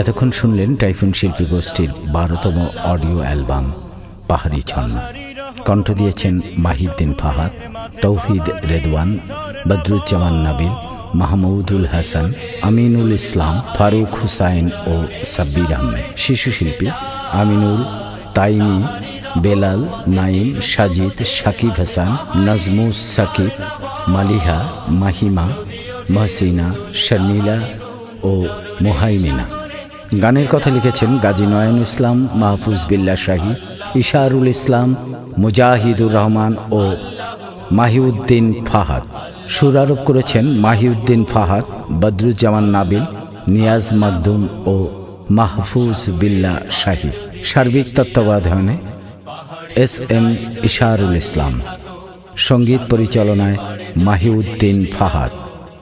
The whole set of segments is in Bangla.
এতক্ষণ শুনলেন টাইফুন শিল্পী গোষ্ঠীর বারোতম অডিও অ্যালবাম, পাহাড়ি ছন্না কণ্ঠ দিয়েছেন মাহিদ্দিন ফাহাদ, তৌহিদ রেদওয়ান, বদরুজ্জামান নাবিল, মাহমুদুল হাসান, আমিনুল ইসলাম, ফারুক হুসাইন ও সাব্বির আহমেদ। শিশু শিল্পী আমিনুল, তাইমি, বেলাল নাইম সাজিদ, সাকিব হাসান, নাজমুস সাকিব মালিহা, মাহিমা, মহসিনা, শর্মিলা ও মোহাইমিনা। গানের কথা লিখেছেন গাজী নয়ন ইসলাম, মাহফুজ বিল্লা শাহী, ইশারুল ইসলাম, মুজাহিদুর রহমান ও মাহিউদ্দিন ফাহাদ। সুর আরোপ করেছেন মাহিউদ্দিন ফাহাদ, বদরুজ্জামান নাবিল, নিয়াজ মাকদুম ও মাহফুজ বিল্লা শাহী। সার্বিক তত্ত্বাবধানে এস এম ইশারুল ইসলাম। সংগীত পরিচালনায় মাহিউদ্দিন ফাহাদ,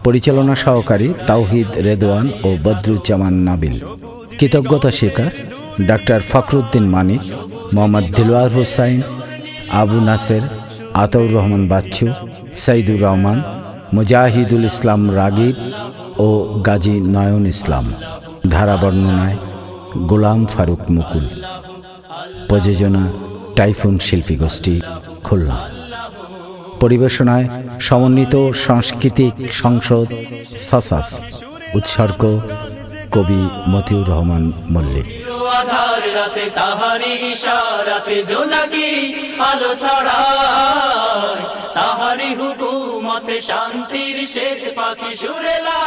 পরিচালনা সহকারী তাওহিদ রেদওয়ান ও বদরুজ্জামান নাবিল, কৃতজ্ঞতা স্বীকার ডাক্তার ফখরুদ্দিন মানিক, মোহাম্মদ দিলওয়ার হোসাইন, আবু নাসের, আতাউর রহমান বাচ্চু, সাইদুর রহমান, মুজাহিদুল ইসলাম রাগিব ও গাজী নয়ন ইসলাম ধারা বর্ণনায় গোলাম ফারুক মুকুল। প্রযোজনা টাইফুন শিল্পী গোষ্ঠী খুলনা। পরিবেশনায় সমন্বিত সাংস্কৃতিক সংসদ সসাস উৎসর্গ কবি মতিউর রহমান মল্লিক। শান্তির পাখি সুরেলা